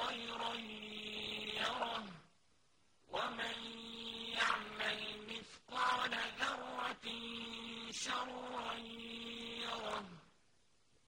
خيرا يره ومن يعمل مثقال ذرة شرا